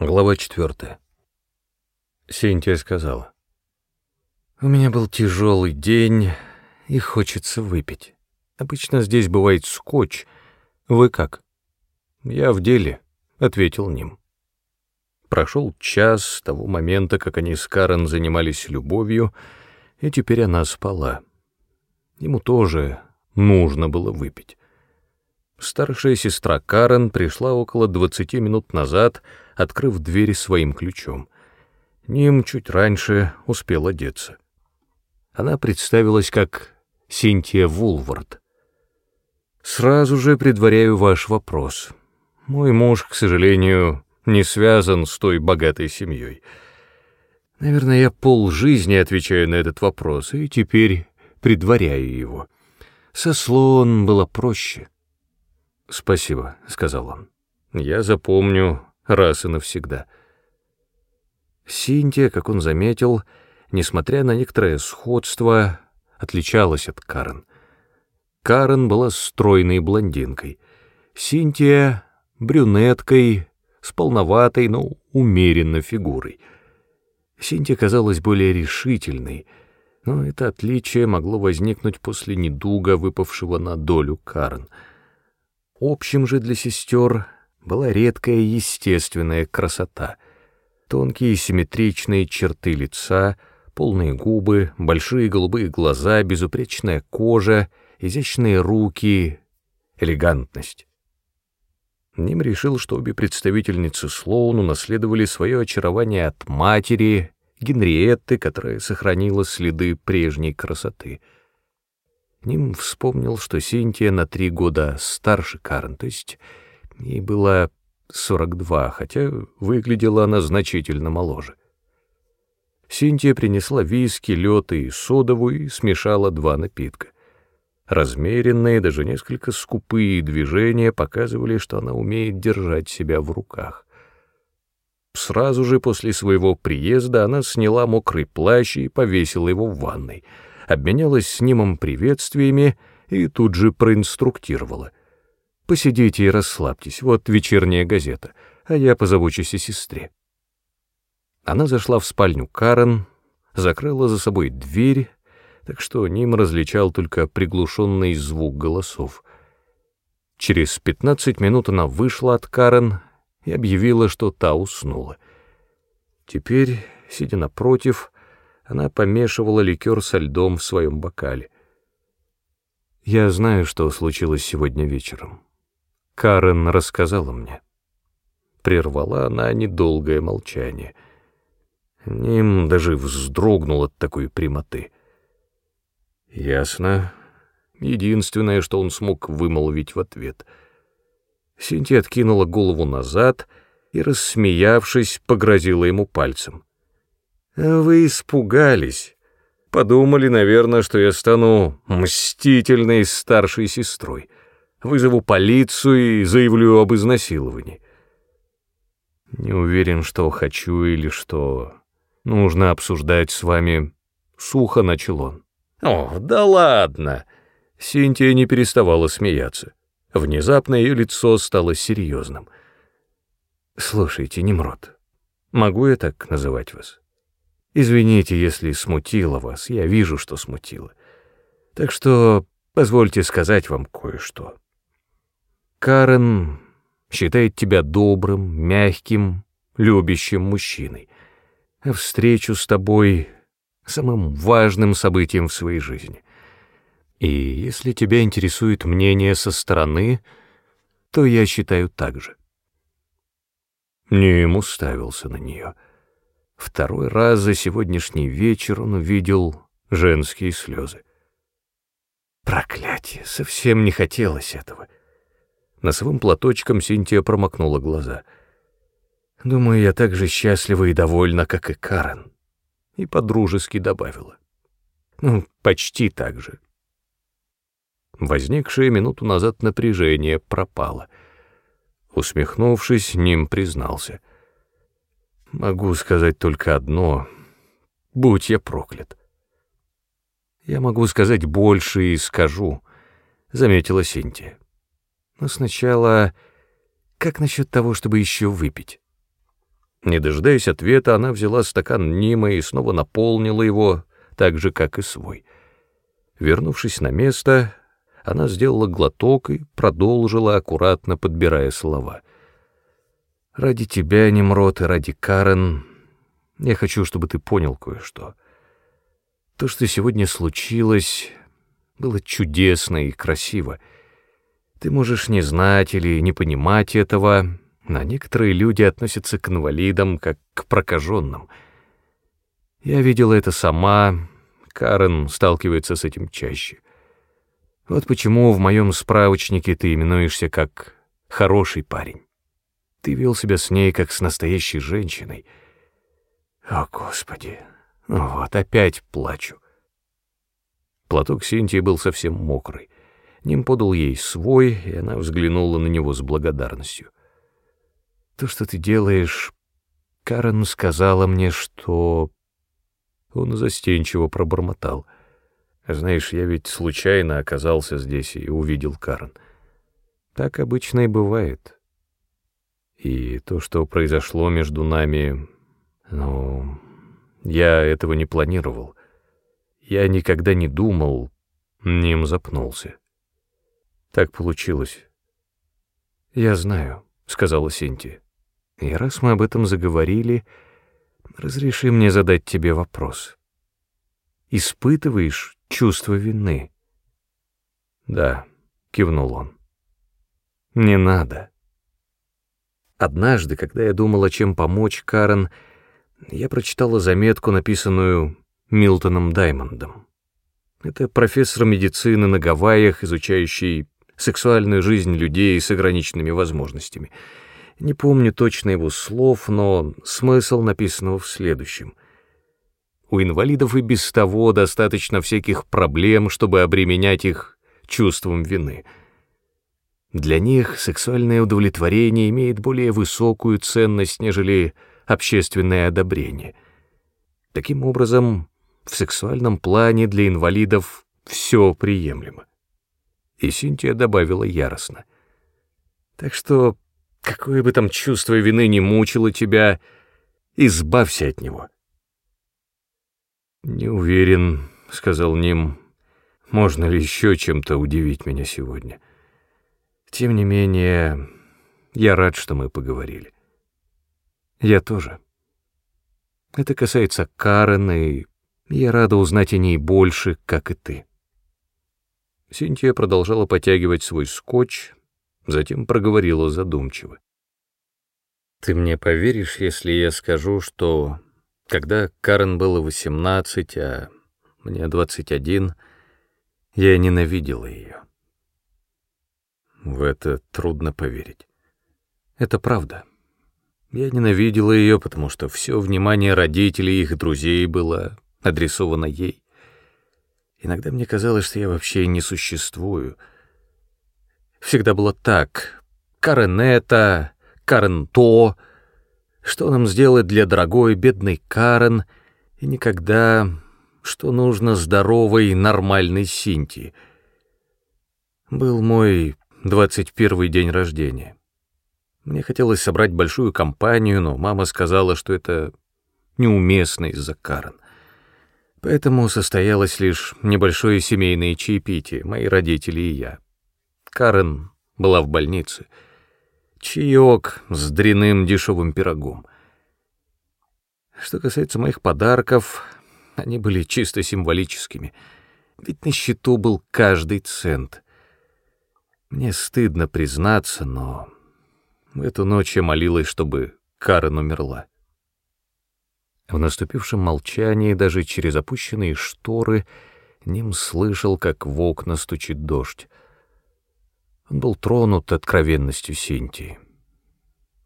Глава четвертая. Синтия сказала. «У меня был тяжелый день, и хочется выпить. Обычно здесь бывает скотч. Вы как?» «Я в деле», — ответил Ним. Прошел час с того момента, как они с Карен занимались любовью, и теперь она спала. Ему тоже нужно было выпить. Старшая сестра Карен пришла около двадцати минут назад, открыв дверь своим ключом. Ним чуть раньше успел одеться. Она представилась как Синтия Вулвард. «Сразу же предваряю ваш вопрос. Мой муж, к сожалению, не связан с той богатой семьей. Наверное, я полжизни отвечаю на этот вопрос, и теперь предваряю его. Со слон было проще». «Спасибо», — сказал он. «Я запомню раз и навсегда». Синтия, как он заметил, несмотря на некоторое сходство, отличалась от Карен. Карен была стройной блондинкой, Синтия — брюнеткой, с полноватой, но умеренной фигурой. Синтия казалась более решительной, но это отличие могло возникнуть после недуга, выпавшего на долю Карен — Общим же для сестер была редкая естественная красота. Тонкие симметричные черты лица, полные губы, большие голубые глаза, безупречная кожа, изящные руки, элегантность. Ним решил, что обе представительницы Слоун унаследовали свое очарование от матери, Генриетты, которая сохранила следы прежней красоты — Ним вспомнил, что Синтия на три года старше Карн, то есть ей было 42, хотя выглядела она значительно моложе. Синтия принесла виски, лед и содовую и смешала два напитка. Размеренные, даже несколько скупые движения показывали, что она умеет держать себя в руках. Сразу же после своего приезда она сняла мокрый плащ и повесила его в ванной — обменялась с Нимом приветствиями и тут же проинструктировала. «Посидите и расслабьтесь, вот вечерняя газета, а я позабочусь о сестре». Она зашла в спальню Карен, закрыла за собой дверь, так что Ним различал только приглушенный звук голосов. Через пятнадцать минут она вышла от Карен и объявила, что та уснула. Теперь, сидя напротив, она помешивала ликер со льдом в своем бокале. «Я знаю, что случилось сегодня вечером. Карен рассказала мне». Прервала она недолгое молчание. Ним даже вздрогнул от такой прямоты. «Ясно. Единственное, что он смог вымолвить в ответ». Синтия откинула голову назад и, рассмеявшись, погрозила ему пальцем. Вы испугались. Подумали, наверное, что я стану мстительной старшей сестрой. Вызову полицию и заявлю об изнасиловании. Не уверен, что хочу или что нужно обсуждать с вами. Сухо начал он. О, да ладно. Синтия не переставала смеяться. Внезапно ее лицо стало серьезным. Слушайте, Немрод, могу я так называть вас? Извините, если смутило вас, я вижу, что смутило. Так что позвольте сказать вам кое-что. Карен считает тебя добрым, мягким, любящим мужчиной, а встречу с тобой самым важным событием в своей жизни. И если тебя интересует мнение со стороны, то я считаю так же. Ним уставился на нее — Второй раз за сегодняшний вечер он увидел женские слезы. Проклятие, совсем не хотелось этого. Носовым платочком Синтия промокнула глаза. Думаю, я так же счастлива и довольна, как и Карен. И подружески добавила. Ну, почти так же. Возникшее минуту назад напряжение пропало. Усмехнувшись, Ним признался — Могу сказать только одно. Будь я проклят. Я могу сказать больше и скажу, заметила Синтия. Но сначала, как насчет того, чтобы еще выпить? Не дожидаясь ответа, она взяла стакан Нима и снова наполнила его, так же, как и свой. Вернувшись на место, она сделала глоток и продолжила, аккуратно подбирая слова. «Ради тебя, Немрод, и ради Карен, я хочу, чтобы ты понял кое-что. То, что сегодня случилось, было чудесно и красиво. Ты можешь не знать или не понимать этого, но некоторые люди относятся к инвалидам как к прокаженным. Я видела это сама, Карен сталкивается с этим чаще. Вот почему в моем справочнике ты именуешься как «хороший парень». Ты вел себя с ней как с настоящей женщиной. О, Господи, вот опять плачу. Платок Синтии был совсем мокрый. Ним подал ей свой, и она взглянула на него с благодарностью. «То, что ты делаешь...» Карен сказала мне, что... Он застенчиво пробормотал. «Знаешь, я ведь случайно оказался здесь и увидел Карен. Так обычно и бывает. И то, что произошло между нами... Ну, я этого не планировал. Я никогда не думал, Ним запнулся. Так получилось. Я знаю, сказала Синтия. И раз мы об этом заговорили, разреши мне задать тебе вопрос. Испытываешь чувство вины? Да, кивнул он. Не надо. Однажды, когда я думала, чем помочь Карен, я прочитала заметку, написанную Милтоном Даймондом. Это профессор медицины на Гавайях, изучающий сексуальную жизнь людей с ограниченными возможностями. Не помню точно его слов, но смысл написанного в следующем. У инвалидов и без того достаточно всяких проблем, чтобы обременять их чувством вины. Для них сексуальное удовлетворение имеет более высокую ценность, нежели общественное одобрение. Таким образом, в сексуальном плане для инвалидов все приемлемо. И Синтия добавила яростно. Так что, какое бы там чувство вины не мучило тебя, избавься от него. «Не уверен», — сказал Ним, — «можно ли еще чем-то удивить меня сегодня? Тем не менее, я рад, что мы поговорили». «Я тоже. Это касается Карен и я рада узнать о ней больше, как и ты. Синтия продолжала потягивать свой скотч, затем проговорила задумчиво. Ты мне поверишь, если я скажу, что когда Карен было восемнадцать, а мне двадцать один, я ненавидела ее. В это трудно поверить. Это правда. Я ненавидела ее, потому что все внимание родителей и их друзей было адресована ей. Иногда мне казалось, что я вообще не существую. Всегда было так. Карен это, Карен то. Что нам сделать для дорогой, бедной Карен? И никогда, что нужно здоровой, нормальной Синти. Был мой двадцать первый день рождения. Мне хотелось собрать большую компанию, но мама сказала, что это неуместно из-за Карен. Поэтому состоялось лишь небольшое семейное чаепитие, мои родители и я. Карен была в больнице. Чаек с дряным дешевым пирогом. Что касается моих подарков, они были чисто символическими, ведь на счету был каждый цент. Мне стыдно признаться, но в эту ночь я молилась, чтобы Карен умерла. В наступившем молчании даже через опущенные шторы Ним слышал, как в окна стучит дождь. Он был тронут откровенностью Синтии.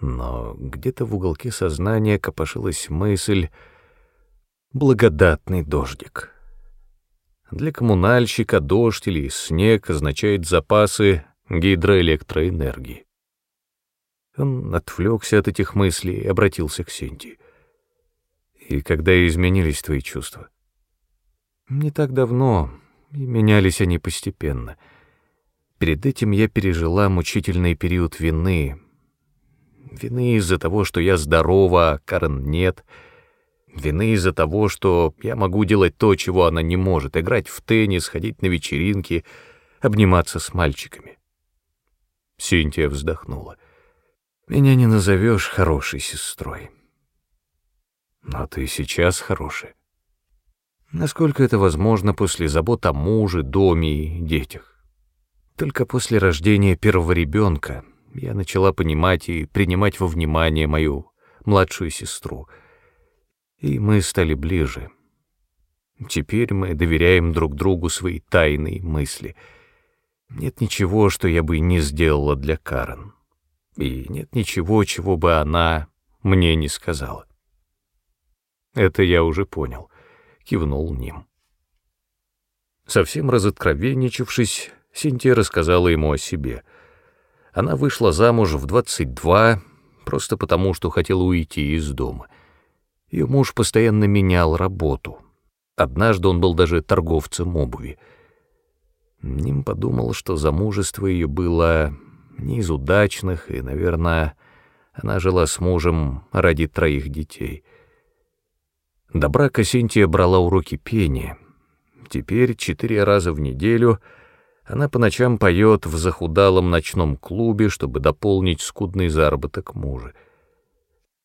Но где-то в уголке сознания копошилась мысль «благодатный дождик». Для коммунальщика дождь или снег означает запасы гидроэлектроэнергии. Он отвлекся от этих мыслей и обратился к Синтии. И когда изменились твои чувства? Не так давно, и менялись они постепенно. Перед этим я пережила мучительный период вины. Вины из-за того, что я здорова, а Карен нет. Вины из-за того, что я могу делать то, чего она не может, играть в теннис, ходить на вечеринки, обниматься с мальчиками. Синтия вздохнула. Меня не назовешь хорошей сестрой. Но ты сейчас хорошая. Насколько это возможно после забот о муже, доме и детях. Только после рождения первого ребенка я начала понимать и принимать во внимание мою младшую сестру. И мы стали ближе. Теперь мы доверяем друг другу свои тайные мысли. Нет ничего, что я бы не сделала для Карен. И нет ничего, чего бы она мне не сказала. Это я уже понял, кивнул Ним. Совсем разоткровенничавшись, Синтия рассказала ему о себе. Она вышла замуж в 22, просто потому, что хотела уйти из дома. Ее муж постоянно менял работу. Однажды он был даже торговцем обуви. Ним подумал, что замужество ее было не из удачных, и, наверное, она жила с мужем ради троих детей. До брака Синтия брала уроки пения. Теперь четыре раза в неделю она по ночам поет в захудалом ночном клубе, чтобы дополнить скудный заработок мужа.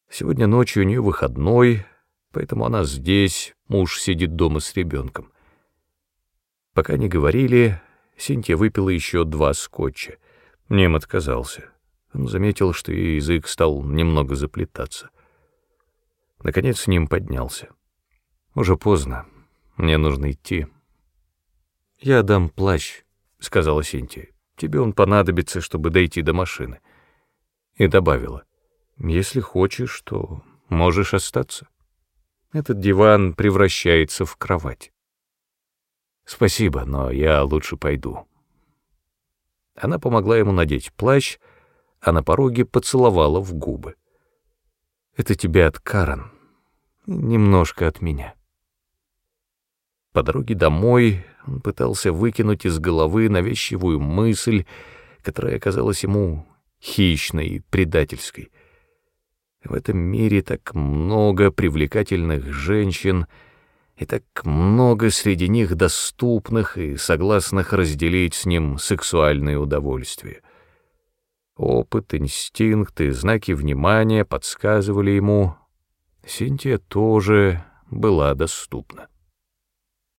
Сегодня ночью у нее выходной, поэтому она здесь, муж сидит дома с ребенком. Пока не говорили, Синтия выпила еще два скотча. Нем отказался. Он заметил, что ее язык стал немного заплетаться. Наконец с ним поднялся. «Уже поздно. Мне нужно идти». «Я дам плащ», — сказала Синтия. «Тебе он понадобится, чтобы дойти до машины». И добавила. «Если хочешь, то можешь остаться. Этот диван превращается в кровать». «Спасибо, но я лучше пойду». Она помогла ему надеть плащ, а на пороге поцеловала в губы. «Это тебе от Карен, немножко от меня». По дороге домой он пытался выкинуть из головы навязчивую мысль, которая казалась ему хищной и предательской. В этом мире так много привлекательных женщин — и так много среди них доступных и согласных разделить с ним сексуальные удовольствия. Опыт, инстинкт и знаки внимания подсказывали ему, Синтия тоже была доступна.